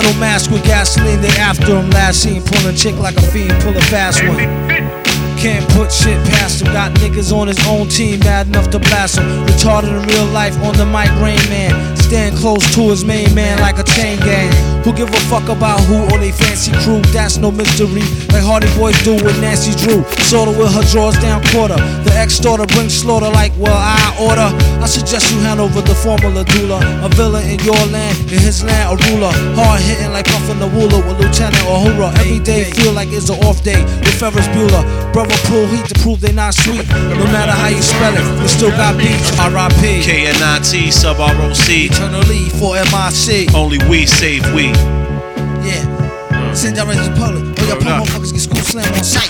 metal mask with gasoline. They after him. Last seen pulling a chick like a fiend, pull a fast one. Can't put shit past him. Got niggas on his own team, mad enough to blast him. Retarded in real life on the mic, Rain Man. Stand close to his main man like a chain gang. Who give a fuck about who or they fancy crew? That's no mystery. Like Hardy Boys do with Nancy Drew. Sorta with her drawers down quarter. The ex daughter brings slaughter like, well, I order. I suggest you hand over the formula doula. A villain in your land, in his land, a ruler. Hard hitting like puffin' the ruler with Lieutenant Uhura. Every day feel like it's an off day with Ferris Bueller. Brother pull heat to prove they not sweet. No matter how you spell it, they still got beats. R.I.P. KNIT Subroc. Eternally for MIC. Only we save we. Yeah. Send y'all ready to public. Oh, y'all Word motherfuckers get school slam on sight.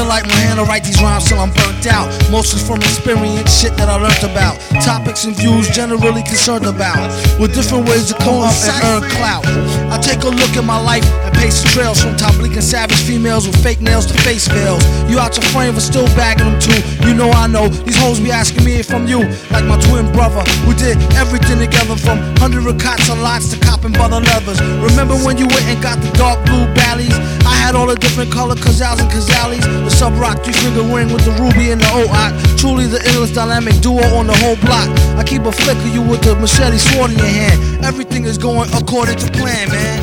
By candlelight, my hand to write these rhymes till I'm burnt out. Mostly from experience, shit that I learned about. Topics and views generally concerned about. With different ways to come up and earn clout. I take a look at my life and pace the trails from top leaking savage females with fake nails to face veils. You out your frame but still bagging them too. You know I know these hoes be asking me if I'm you. Like my twin brother, we did everything together from hundred cots and lots to cop copping butter leathers. Remember when you went and got the dark blue ballies? I had all the different color Cazals and Kazalis. The Subroc three finger ring with the ruby and the OOC. Truly the illest dynamic duo on the whole block. I keep a flick of you with the machete sword in your hand. Everything is going according to plan, man.